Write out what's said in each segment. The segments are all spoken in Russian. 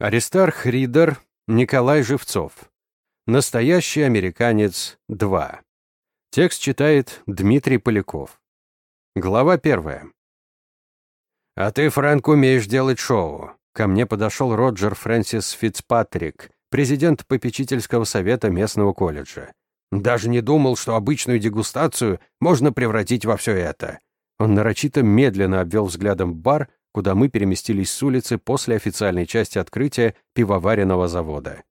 Аристарх Ридер, Николай Живцов. Настоящий американец 2. Текст читает Дмитрий Поляков. Глава первая. «А ты, Фрэнк, умеешь делать шоу». Ко мне подошел Роджер Фрэнсис Фицпатрик, президент попечительского совета местного колледжа. Даже не думал, что обычную дегустацию можно превратить во все это. Он нарочито медленно обвел взглядом бар, куда мы переместились с улицы после официальной части открытия пивоваренного завода.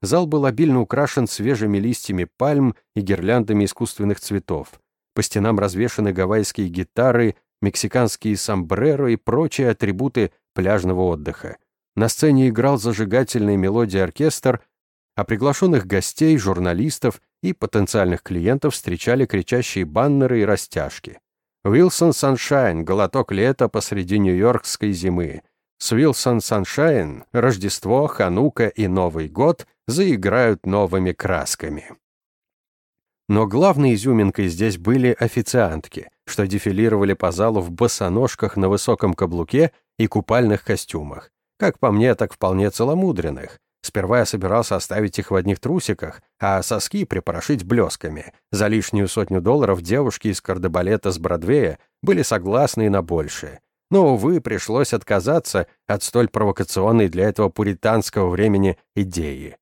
Зал был обильно украшен свежими листьями пальм и гирляндами искусственных цветов. По стенам развешаны гавайские гитары, мексиканские сомбреро и прочие атрибуты пляжного отдыха. На сцене играл зажигательный мелодии оркестр, а приглашенных гостей, журналистов и потенциальных клиентов встречали кричащие баннеры и растяжки. Уилсон Саншайн, глоток лета посреди нью-йоркской зимы. С Уилсон Саншайн Рождество, Ханука и Новый год заиграют новыми красками. Но главной изюминкой здесь были официантки, что дефилировали по залу в босоножках на высоком каблуке и купальных костюмах. Как по мне, так вполне целомудренных. Сперва я собирался оставить их в одних трусиках, а соски припорошить блесками. За лишнюю сотню долларов девушки из кардебалета с Бродвея были согласны на большее. Но, увы, пришлось отказаться от столь провокационной для этого пуританского времени идеи.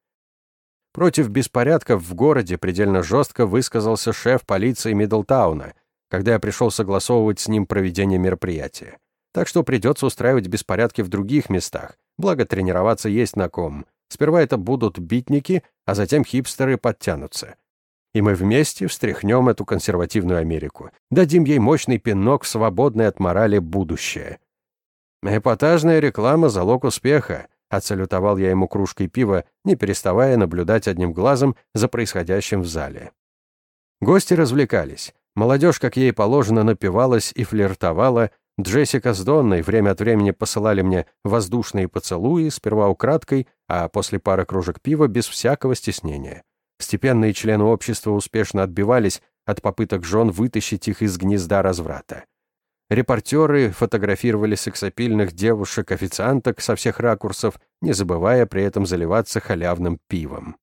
Против беспорядков в городе предельно жестко высказался шеф полиции Мидлтауна, когда я пришел согласовывать с ним проведение мероприятия. Так что придется устраивать беспорядки в других местах, благо тренироваться есть на ком. Сперва это будут битники, а затем хипстеры подтянутся. И мы вместе встряхнем эту консервативную Америку, дадим ей мощный пинок в свободное от морали будущее. Эпатажная реклама — залог успеха, отсалютовал я ему кружкой пива, не переставая наблюдать одним глазом за происходящим в зале. Гости развлекались. Молодежь, как ей положено, напивалась и флиртовала, Джессика с Донной время от времени посылали мне воздушные поцелуи, сперва украдкой, а после пары кружек пива без всякого стеснения. Степенные члены общества успешно отбивались от попыток жен вытащить их из гнезда разврата. Репортеры фотографировали сексапильных девушек-официанток со всех ракурсов, не забывая при этом заливаться халявным пивом.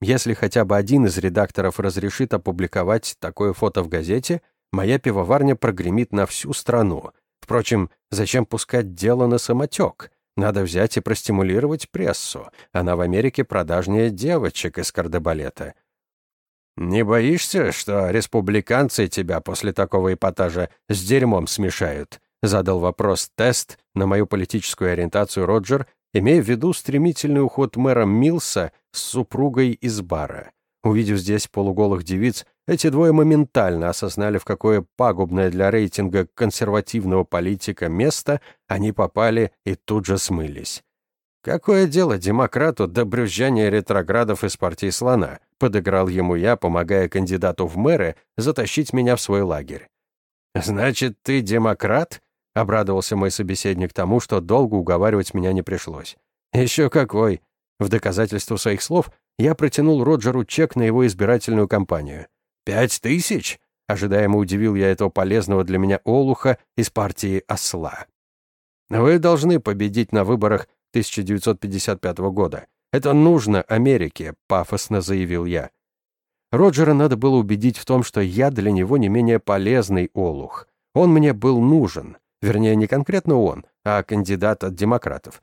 Если хотя бы один из редакторов разрешит опубликовать такое фото в газете, моя пивоварня прогремит на всю страну. Впрочем, зачем пускать дело на самотек? Надо взять и простимулировать прессу. Она в Америке продажнее девочек из кардебалета. «Не боишься, что республиканцы тебя после такого эпатажа с дерьмом смешают?» Задал вопрос тест на мою политическую ориентацию Роджер, имея в виду стремительный уход мэра Милса с супругой из бара. Увидев здесь полуголых девиц, эти двое моментально осознали, в какое пагубное для рейтинга консервативного политика место они попали и тут же смылись. «Какое дело демократу до брюзжания ретроградов из партии слона?» — подыграл ему я, помогая кандидату в мэры затащить меня в свой лагерь. «Значит, ты демократ?» — обрадовался мой собеседник тому, что долго уговаривать меня не пришлось. «Еще какой!» В доказательство своих слов я протянул Роджеру чек на его избирательную кампанию. «Пять тысяч?» — ожидаемо удивил я этого полезного для меня олуха из партии «Осла». «Вы должны победить на выборах 1955 года. Это нужно Америке», — пафосно заявил я. Роджера надо было убедить в том, что я для него не менее полезный олух. Он мне был нужен. Вернее, не конкретно он, а кандидат от демократов.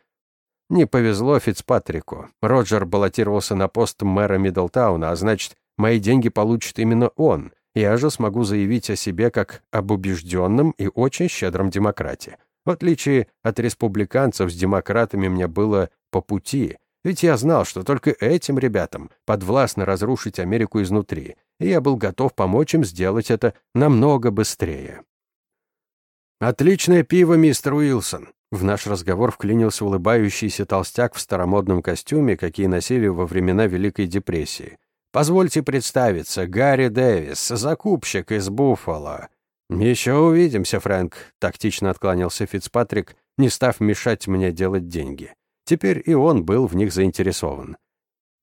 Не повезло Фицпатрику. Роджер баллотировался на пост мэра Миддлтауна, а значит, мои деньги получит именно он. Я же смогу заявить о себе как об убежденном и очень щедром демократе. В отличие от республиканцев, с демократами мне было по пути, ведь я знал, что только этим ребятам подвластно разрушить Америку изнутри, и я был готов помочь им сделать это намного быстрее. «Отличное пиво, мистер Уилсон!» В наш разговор вклинился улыбающийся толстяк в старомодном костюме, какие носили во времена Великой депрессии. «Позвольте представиться, Гарри Дэвис, закупщик из Буффало». «Еще увидимся, Фрэнк», — тактично отклонился Фицпатрик, не став мешать мне делать деньги. Теперь и он был в них заинтересован.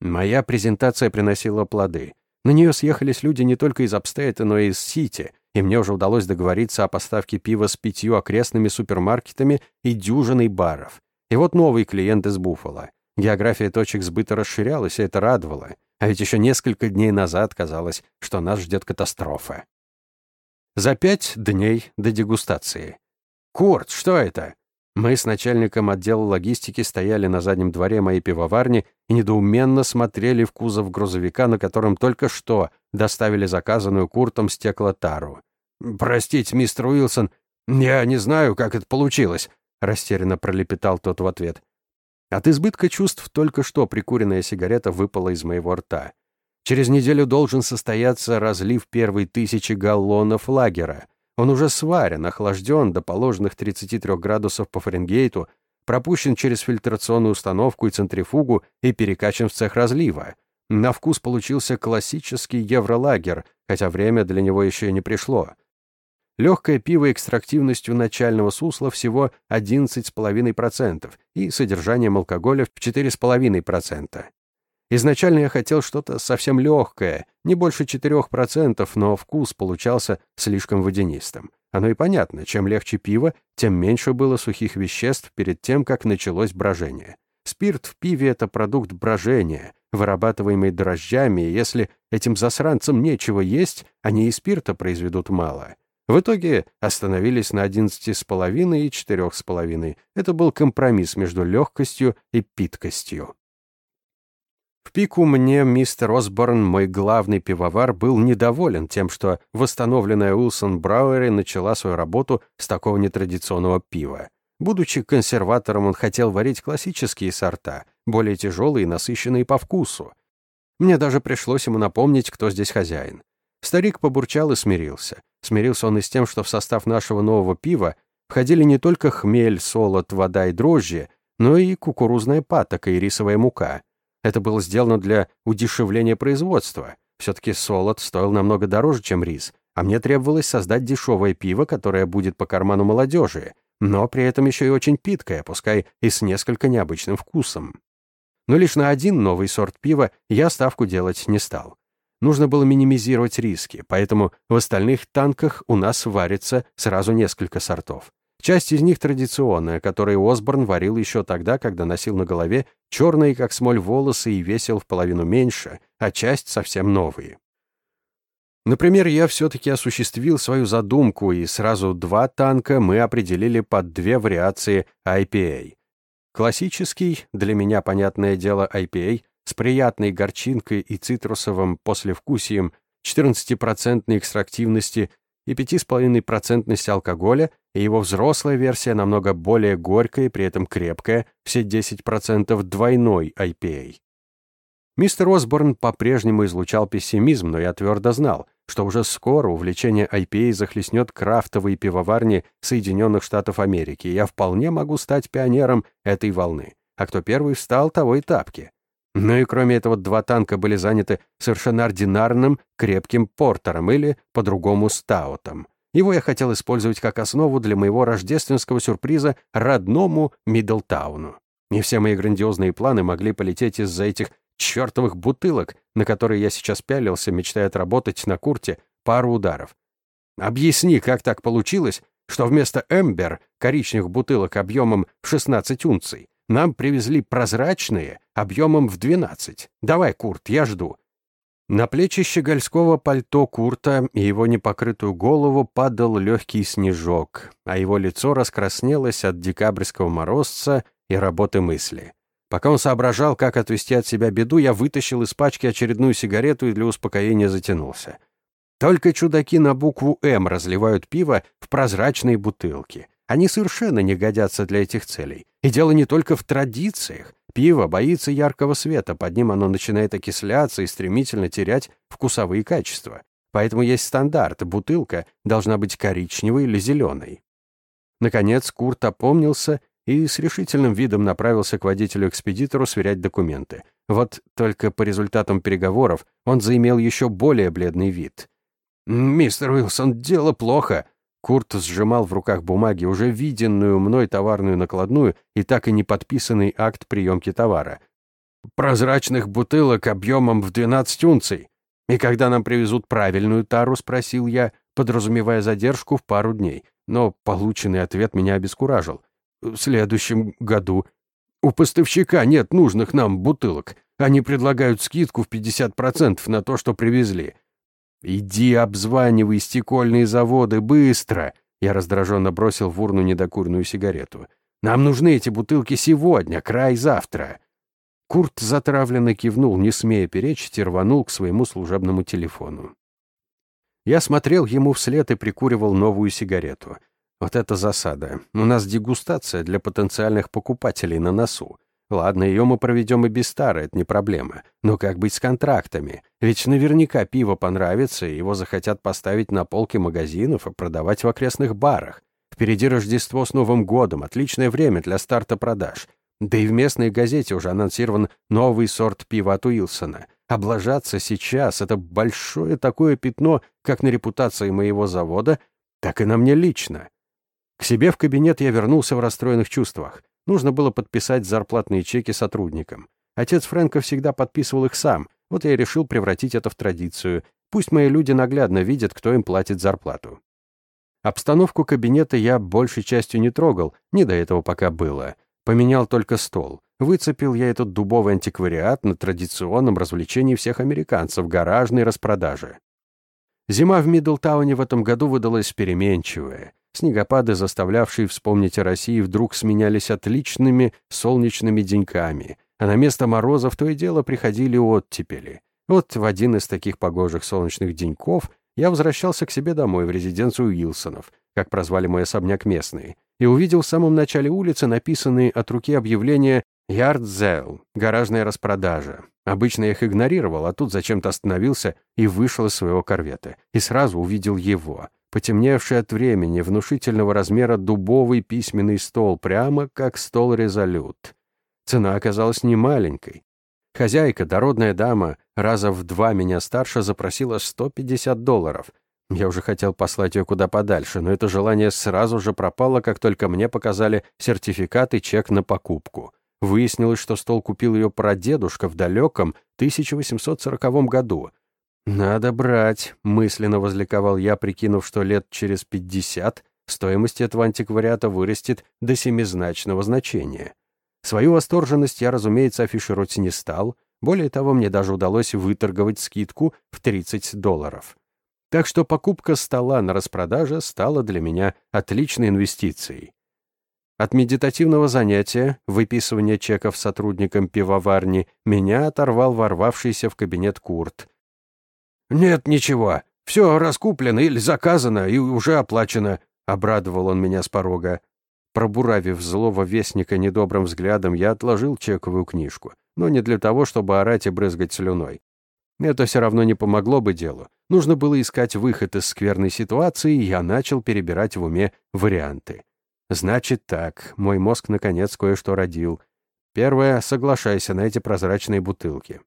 Моя презентация приносила плоды. На нее съехались люди не только из Апстейта, но и из Сити, и мне уже удалось договориться о поставке пива с пятью окрестными супермаркетами и дюжиной баров. И вот новый клиент из Буффало. География точек сбыта расширялась, и это радовало. А ведь еще несколько дней назад казалось, что нас ждет катастрофа. За пять дней до дегустации. «Курт, что это?» Мы с начальником отдела логистики стояли на заднем дворе моей пивоварни и недоуменно смотрели в кузов грузовика, на котором только что доставили заказанную Куртом стеклотару. «Простите, мистер Уилсон, я не знаю, как это получилось», — растерянно пролепетал тот в ответ. От избытка чувств только что прикуренная сигарета выпала из моего рта. Через неделю должен состояться разлив первой тысячи галлонов лагера. Он уже сварен, охлажден до положенных 33 градусов по Фаренгейту, пропущен через фильтрационную установку и центрифугу и перекачан в цех разлива. На вкус получился классический евролагер, хотя время для него еще и не пришло. Легкое пиво экстрактивностью начального сусла всего 11,5% и содержанием алкоголя в 4,5%. Изначально я хотел что-то совсем легкое, не больше 4%, но вкус получался слишком водянистым. Оно и понятно, чем легче пиво, тем меньше было сухих веществ перед тем, как началось брожение. Спирт в пиве — это продукт брожения, вырабатываемый дрожжами, и если этим засранцам нечего есть, они и спирта произведут мало. В итоге остановились на 11,5 и 4,5. Это был компромисс между легкостью и питкостью. В пику мне мистер Осборн, мой главный пивовар, был недоволен тем, что восстановленная Уилсон Брауэри начала свою работу с такого нетрадиционного пива. Будучи консерватором, он хотел варить классические сорта, более тяжелые и насыщенные по вкусу. Мне даже пришлось ему напомнить, кто здесь хозяин. Старик побурчал и смирился. Смирился он и с тем, что в состав нашего нового пива входили не только хмель, солод, вода и дрожжи, но и кукурузная патока и рисовая мука. Это было сделано для удешевления производства. Все-таки солод стоил намного дороже, чем рис, а мне требовалось создать дешевое пиво, которое будет по карману молодежи, но при этом еще и очень питкое, пускай и с несколько необычным вкусом. Но лишь на один новый сорт пива я ставку делать не стал. Нужно было минимизировать риски, поэтому в остальных танках у нас варится сразу несколько сортов. Часть из них традиционная, которые Осборн варил еще тогда, когда носил на голове черные, как смоль, волосы и весил в половину меньше, а часть совсем новые. Например, я все-таки осуществил свою задумку, и сразу два танка мы определили под две вариации IPA. Классический, для меня понятное дело, IPA с приятной горчинкой и цитрусовым послевкусием, 14% экстрактивности и 5,5% алкоголя, и его взрослая версия намного более горькая и при этом крепкая, все 10% двойной IPA. Мистер Осборн по-прежнему излучал пессимизм, но я твердо знал, что уже скоро увлечение IPA захлестнет крафтовые пивоварни Соединенных Штатов Америки, и я вполне могу стать пионером этой волны. А кто первый встал, того и тапки. Ну и кроме этого, два танка были заняты совершенно ординарным крепким портером или, по-другому, стаутом. Его я хотел использовать как основу для моего рождественского сюрприза родному Миддлтауну. И все мои грандиозные планы могли полететь из-за этих чертовых бутылок, на которые я сейчас пялился, мечтая отработать на курте пару ударов. Объясни, как так получилось, что вместо «Эмбер» коричневых бутылок объемом в 16 унций нам привезли прозрачные объемом в 12. Давай, Курт, я жду». На плечи щегольского пальто Курта и его непокрытую голову падал легкий снежок, а его лицо раскраснелось от декабрьского морозца и работы мысли. Пока он соображал, как отвести от себя беду, я вытащил из пачки очередную сигарету и для успокоения затянулся. Только чудаки на букву «М» разливают пиво в прозрачные бутылки. Они совершенно не годятся для этих целей. И дело не только в традициях. Пиво боится яркого света, под ним оно начинает окисляться и стремительно терять вкусовые качества. Поэтому есть стандарт, бутылка должна быть коричневой или зеленой. Наконец Курт опомнился и с решительным видом направился к водителю-экспедитору сверять документы. Вот только по результатам переговоров он заимел еще более бледный вид. «Мистер Уилсон, дело плохо», Курт сжимал в руках бумаги, уже виденную мной товарную накладную и так и не подписанный акт приемки товара. «Прозрачных бутылок объемом в 12 унций. И когда нам привезут правильную тару?» — спросил я, подразумевая задержку в пару дней. Но полученный ответ меня обескуражил. «В следующем году», У поставщика нет нужных нам бутылок. Они предлагают скидку в 50% на то, что привезли. Иди обзванивай стекольные заводы быстро. Я раздраженно бросил в урну недокурную сигарету. Нам нужны эти бутылки сегодня, край завтра. Курт затравленно кивнул, не смея перечить, и рванул к своему служебному телефону. Я смотрел ему вслед и прикуривал новую сигарету. Вот это засада. У нас дегустация для потенциальных покупателей на носу. Ладно, ее мы проведем и без старой, это не проблема. Но как быть с контрактами? Ведь наверняка пиво понравится, и его захотят поставить на полки магазинов и продавать в окрестных барах. Впереди Рождество с Новым годом, отличное время для старта продаж. Да и в местной газете уже анонсирован новый сорт пива от Уилсона. Облажаться сейчас — это большое такое пятно как на репутации моего завода, так и на мне лично. К себе в кабинет я вернулся в расстроенных чувствах. Нужно было подписать зарплатные чеки сотрудникам. Отец Фрэнка всегда подписывал их сам, вот я и решил превратить это в традицию. Пусть мои люди наглядно видят, кто им платит зарплату. Обстановку кабинета я большей частью не трогал, не до этого пока было. Поменял только стол. Выцепил я этот дубовый антиквариат на традиционном развлечении всех американцев — гаражной распродаже. Зима в Мидлтауне в этом году выдалась переменчивая. Снегопады, заставлявшие вспомнить о России, вдруг сменялись отличными солнечными деньками, а на место морозов то и дело приходили оттепели. Вот в один из таких погожих солнечных деньков я возвращался к себе домой в резиденцию Уилсонов, как прозвали мой особняк местные, и увидел в самом начале улицы написанные от руки объявления «Ярдзел» — гаражная распродажа. Обычно я их игнорировал, а тут зачем-то остановился и вышел из своего корвета. И сразу увидел его. Потемневший от времени, внушительного размера дубовый письменный стол, прямо как стол резолют. Цена оказалась немаленькой. Хозяйка, дородная дама, раза в два меня старше, запросила 150 долларов — я уже хотел послать ее куда подальше, но это желание сразу же пропало, как только мне показали сертификат и чек на покупку. Выяснилось, что стол купил ее прадедушка в далеком 1840 году. «Надо брать», — мысленно возликовал я, прикинув, что лет через 50 стоимость этого антиквариата вырастет до семизначного значения. Свою восторженность я, разумеется, афишировать не стал. Более того, мне даже удалось выторговать скидку в 30 долларов. Так что покупка стола на распродаже стала для меня отличной инвестицией. От медитативного занятия, выписывания чеков сотрудникам пивоварни, меня оторвал ворвавшийся в кабинет Курт. «Нет ничего, все раскуплено или заказано и уже оплачено», — обрадовал он меня с порога. Пробуравив злого вестника недобрым взглядом, я отложил чековую книжку, но не для того, чтобы орать и брызгать слюной. Это все равно не помогло бы делу. Нужно было искать выход из скверной ситуации, и я начал перебирать в уме варианты. Значит так, мой мозг наконец кое-что родил. Первое — соглашайся на эти прозрачные бутылки.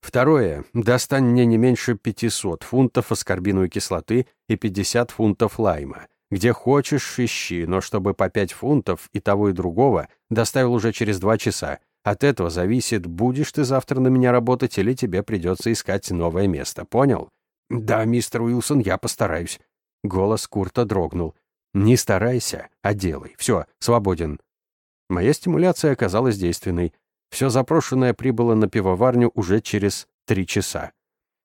Второе — достань мне не меньше 500 фунтов аскорбиновой кислоты и 50 фунтов лайма. Где хочешь, ищи, но чтобы по 5 фунтов и того и другого доставил уже через 2 часа, от этого зависит, будешь ты завтра на меня работать или тебе придется искать новое место. Понял? Да, мистер Уилсон, я постараюсь. Голос Курта дрогнул. Не старайся, а делай. Все, свободен. Моя стимуляция оказалась действенной. Все запрошенное прибыло на пивоварню уже через три часа.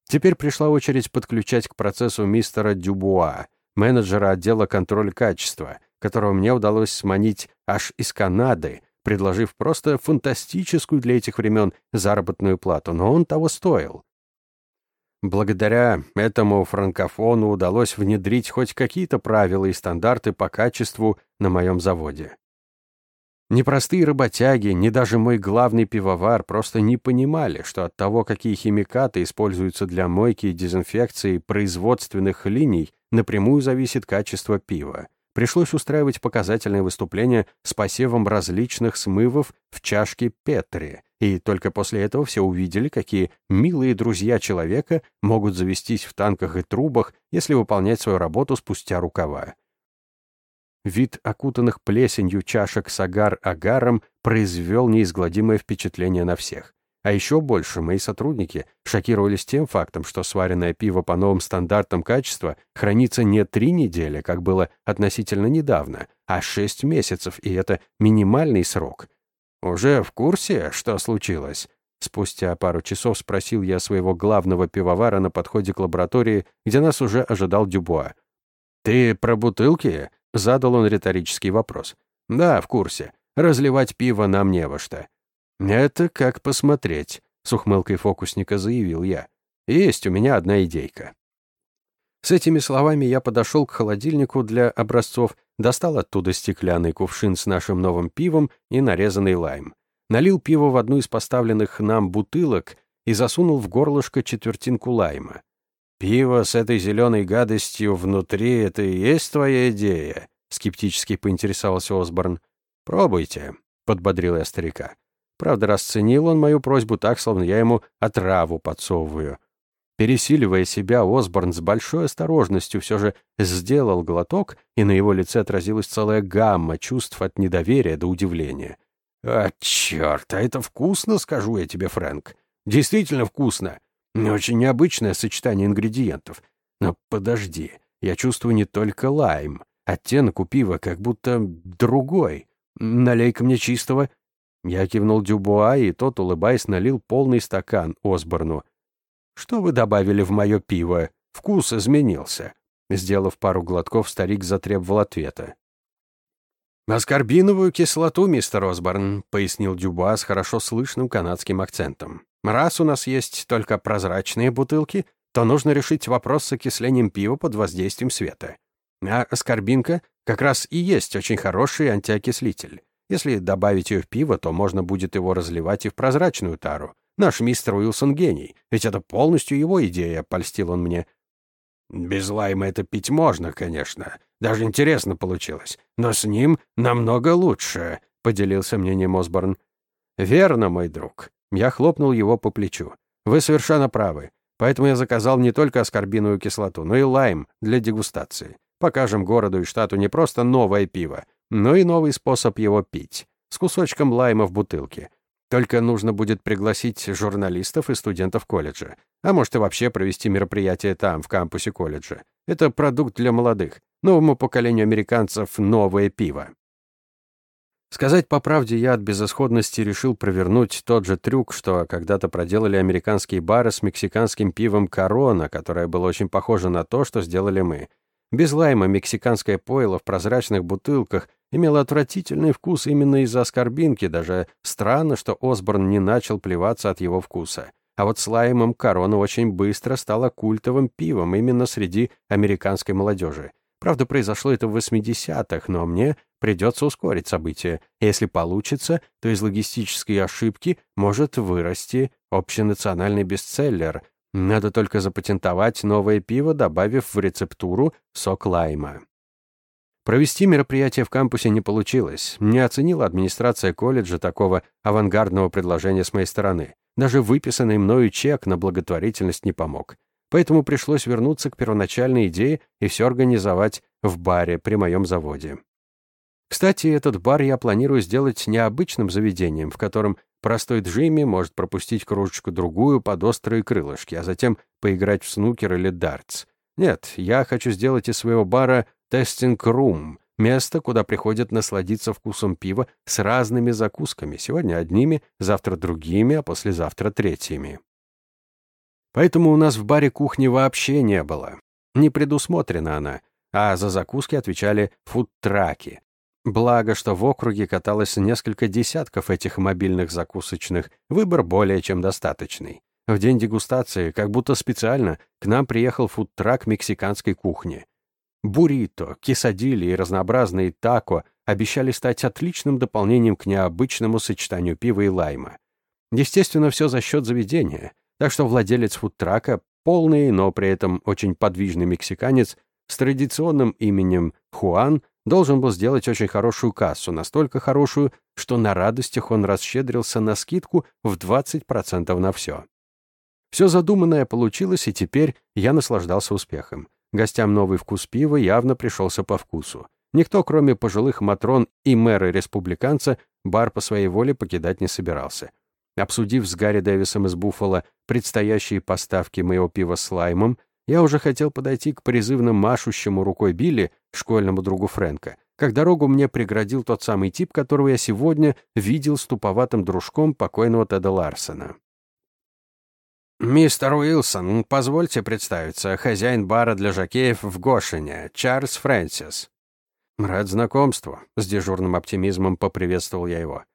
Теперь пришла очередь подключать к процессу мистера Дюбуа, менеджера отдела контроля качества, которого мне удалось сманить аж из Канады, предложив просто фантастическую для этих времен заработную плату, но он того стоил. Благодаря этому франкофону удалось внедрить хоть какие-то правила и стандарты по качеству на моем заводе. Ни простые работяги, ни даже мой главный пивовар просто не понимали, что от того, какие химикаты используются для мойки и дезинфекции производственных линий, напрямую зависит качество пива пришлось устраивать показательные выступления с посевом различных смывов в чашке Петри, и только после этого все увидели, какие милые друзья человека могут завестись в танках и трубах, если выполнять свою работу спустя рукава. Вид окутанных плесенью чашек с агар-агаром произвел неизгладимое впечатление на всех. А еще больше мои сотрудники шокировались тем фактом, что сваренное пиво по новым стандартам качества хранится не три недели, как было относительно недавно, а шесть месяцев, и это минимальный срок. «Уже в курсе, что случилось?» Спустя пару часов спросил я своего главного пивовара на подходе к лаборатории, где нас уже ожидал Дюбуа. «Ты про бутылки?» — задал он риторический вопрос. «Да, в курсе. Разливать пиво нам не во что». «Это как посмотреть», — с ухмылкой фокусника заявил я. «Есть у меня одна идейка». С этими словами я подошел к холодильнику для образцов, достал оттуда стеклянный кувшин с нашим новым пивом и нарезанный лайм. Налил пиво в одну из поставленных нам бутылок и засунул в горлышко четвертинку лайма. «Пиво с этой зеленой гадостью внутри — это и есть твоя идея?» — скептически поинтересовался Осборн. «Пробуйте», — подбодрил я старика. Правда, расценил он мою просьбу так, словно я ему отраву подсовываю. Пересиливая себя, Осборн с большой осторожностью все же сделал глоток, и на его лице отразилась целая гамма чувств от недоверия до удивления. «А, черт, а это вкусно, скажу я тебе, Фрэнк. Действительно вкусно. Очень необычное сочетание ингредиентов. Но подожди, я чувствую не только лайм. Оттенок у пива как будто другой. Налей-ка мне чистого». Я кивнул Дюбуа, и тот, улыбаясь, налил полный стакан Осборну. «Что вы добавили в мое пиво? Вкус изменился». Сделав пару глотков, старик затребовал ответа. «Аскорбиновую кислоту, мистер Осборн», — пояснил Дюбуа с хорошо слышным канадским акцентом. «Раз у нас есть только прозрачные бутылки, то нужно решить вопрос с окислением пива под воздействием света. А аскорбинка как раз и есть очень хороший антиокислитель. Если добавить ее в пиво, то можно будет его разливать и в прозрачную тару. Наш мистер Уилсон гений, ведь это полностью его идея, польстил он мне. Без лайма это пить можно, конечно. Даже интересно получилось. Но с ним намного лучше, поделился мнением Осборн. Верно, мой друг. Я хлопнул его по плечу. Вы совершенно правы. Поэтому я заказал не только аскорбиновую кислоту, но и лайм для дегустации. Покажем городу и штату не просто новое пиво, но и новый способ его пить. С кусочком лайма в бутылке. Только нужно будет пригласить журналистов и студентов колледжа. А может и вообще провести мероприятие там, в кампусе колледжа. Это продукт для молодых. Новому поколению американцев новое пиво. Сказать по правде, я от безысходности решил провернуть тот же трюк, что когда-то проделали американские бары с мексиканским пивом «Корона», которое было очень похоже на то, что сделали мы. Без лайма мексиканское пойло в прозрачных бутылках имело отвратительный вкус именно из-за оскорбинки, даже странно, что Осборн не начал плеваться от его вкуса. А вот с лаймом корона очень быстро стала культовым пивом именно среди американской молодежи. Правда, произошло это в 80-х, но мне придется ускорить события. Если получится, то из логистической ошибки может вырасти общенациональный бестселлер. Надо только запатентовать новое пиво, добавив в рецептуру сок лайма. Провести мероприятие в кампусе не получилось. Не оценила администрация колледжа такого авангардного предложения с моей стороны. Даже выписанный мною чек на благотворительность не помог. Поэтому пришлось вернуться к первоначальной идее и все организовать в баре при моем заводе. Кстати, этот бар я планирую сделать необычным заведением, в котором простой Джимми может пропустить кружечку-другую под острые крылышки, а затем поиграть в снукер или дартс. Нет, я хочу сделать из своего бара тестинг-рум, место, куда приходят насладиться вкусом пива с разными закусками, сегодня одними, завтра другими, а послезавтра третьими. Поэтому у нас в баре кухни вообще не было. Не предусмотрена она, а за закуски отвечали фудтраки. Благо, что в округе каталось несколько десятков этих мобильных закусочных, выбор более чем достаточный. В день дегустации, как будто специально, к нам приехал фудтрак мексиканской кухни. Буррито, кесадили и разнообразные тако обещали стать отличным дополнением к необычному сочетанию пива и лайма. Естественно, все за счет заведения, так что владелец фудтрака, полный, но при этом очень подвижный мексиканец, с традиционным именем Хуан, должен был сделать очень хорошую кассу, настолько хорошую, что на радостях он расщедрился на скидку в 20% на все. Все задуманное получилось, и теперь я наслаждался успехом. Гостям новый вкус пива явно пришелся по вкусу. Никто, кроме пожилых матрон и мэра-республиканца, бар по своей воле покидать не собирался. Обсудив с Гарри Дэвисом из Буффало предстоящие поставки моего пива с лаймом, я уже хотел подойти к призывно машущему рукой Билли, школьному другу Фрэнка, как дорогу мне преградил тот самый тип, которого я сегодня видел с туповатым дружком покойного Теда Ларсона. «Мистер Уилсон, позвольте представиться, хозяин бара для жакеев в Гошине, Чарльз Фрэнсис». «Рад знакомству», — с дежурным оптимизмом поприветствовал я его.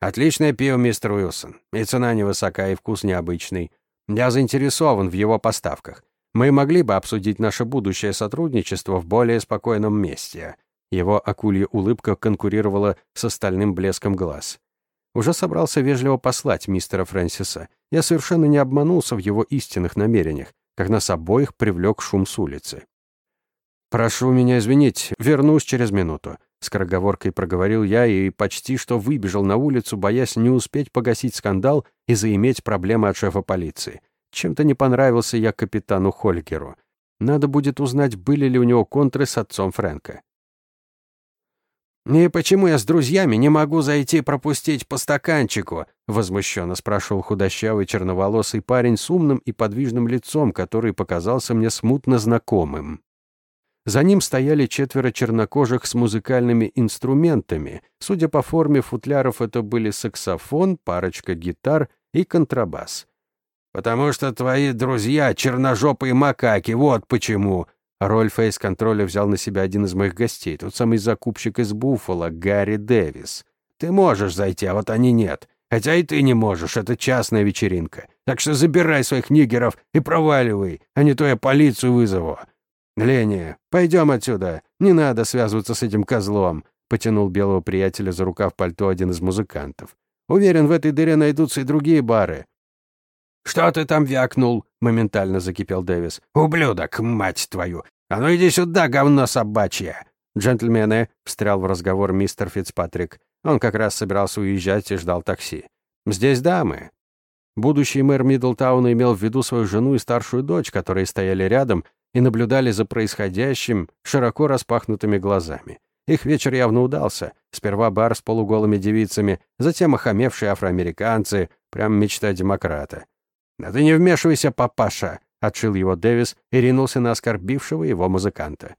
«Отличное пиво, мистер Уилсон. И цена невысока, и вкус необычный. Я заинтересован в его поставках. Мы могли бы обсудить наше будущее сотрудничество в более спокойном месте». Его акулья улыбка конкурировала с остальным блеском глаз. Уже собрался вежливо послать мистера Фрэнсиса. Я совершенно не обманулся в его истинных намерениях, как нас обоих привлек шум с улицы. «Прошу меня извинить, вернусь через минуту», — скороговоркой проговорил я и почти что выбежал на улицу, боясь не успеть погасить скандал и заиметь проблемы от шефа полиции. Чем-то не понравился я капитану Хольгеру. Надо будет узнать, были ли у него контры с отцом Фрэнка. «И почему я с друзьями не могу зайти пропустить по стаканчику?» — возмущенно спрашивал худощавый черноволосый парень с умным и подвижным лицом, который показался мне смутно знакомым. За ним стояли четверо чернокожих с музыкальными инструментами. Судя по форме футляров, это были саксофон, парочка гитар и контрабас. «Потому что твои друзья — черножопые макаки, вот почему!» Роль фейс-контроля взял на себя один из моих гостей, тот самый закупщик из Буффало, Гарри Дэвис. «Ты можешь зайти, а вот они нет. Хотя и ты не можешь, это частная вечеринка. Так что забирай своих нигеров и проваливай, а не то я полицию вызову». «Леня, пойдем отсюда. Не надо связываться с этим козлом», — потянул белого приятеля за рукав пальто один из музыкантов. «Уверен, в этой дыре найдутся и другие бары. «Что ты там вякнул?» — моментально закипел Дэвис. «Ублюдок, мать твою! А ну иди сюда, говно собачье!» «Джентльмены», — встрял в разговор мистер Фицпатрик. Он как раз собирался уезжать и ждал такси. «Здесь дамы». Будущий мэр Миддлтауна имел в виду свою жену и старшую дочь, которые стояли рядом и наблюдали за происходящим широко распахнутыми глазами. Их вечер явно удался. Сперва бар с полуголыми девицами, затем охамевшие афроамериканцы, прям мечта демократа. «Да ты не вмешивайся, папаша!» — отшил его Дэвис и ринулся на оскорбившего его музыканта.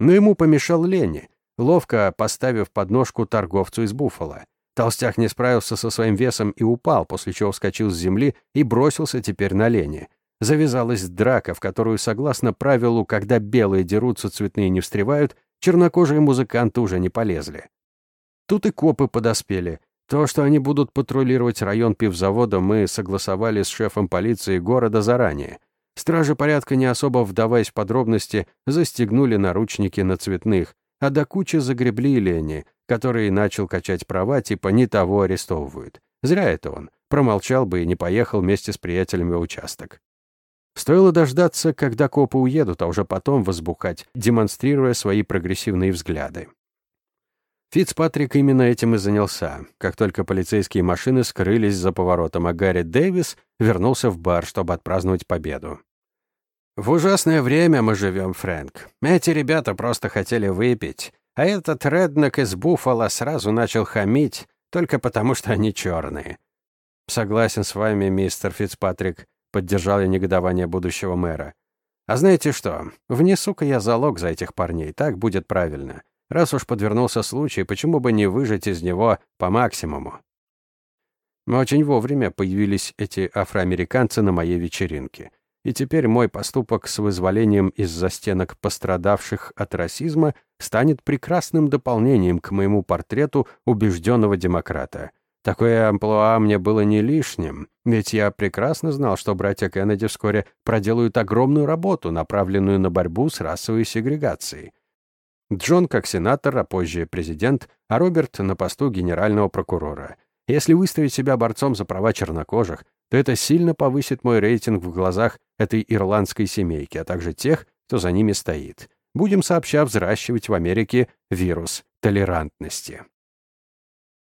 Но ему помешал Ленни, ловко поставив подножку торговцу из Буффало. Толстяк не справился со своим весом и упал, после чего вскочил с земли и бросился теперь на Ленни. Завязалась драка, в которую, согласно правилу, когда белые дерутся, цветные не встревают, чернокожие музыканты уже не полезли. Тут и копы подоспели. То, что они будут патрулировать район пивзавода, мы согласовали с шефом полиции города заранее. Стражи порядка, не особо вдаваясь в подробности, застегнули наручники на цветных, а до кучи загребли Лени, который начал качать права, типа «не того арестовывают». Зря это он. Промолчал бы и не поехал вместе с приятелями в участок. Стоило дождаться, когда копы уедут, а уже потом возбухать, демонстрируя свои прогрессивные взгляды. Фицпатрик именно этим и занялся. Как только полицейские машины скрылись за поворотом, а Гарри Дэвис вернулся в бар, чтобы отпраздновать победу. «В ужасное время мы живем, Фрэнк. Эти ребята просто хотели выпить, а этот реднок из Буффало сразу начал хамить, только потому что они черные». «Согласен с вами, мистер Фицпатрик», — поддержал я негодование будущего мэра. «А знаете что? Внесу-ка я залог за этих парней, так будет правильно. Раз уж подвернулся случай, почему бы не выжать из него по максимуму? Но очень вовремя появились эти афроамериканцы на моей вечеринке. И теперь мой поступок с вызволением из застенок пострадавших от расизма станет прекрасным дополнением к моему портрету убежденного демократа. Такое амплуа мне было не лишним, ведь я прекрасно знал, что братья Кеннеди вскоре проделают огромную работу, направленную на борьбу с расовой сегрегацией. Джон как сенатор, а позже президент, а Роберт на посту генерального прокурора. Если выставить себя борцом за права чернокожих, то это сильно повысит мой рейтинг в глазах этой ирландской семейки, а также тех, кто за ними стоит. Будем сообща взращивать в Америке вирус толерантности.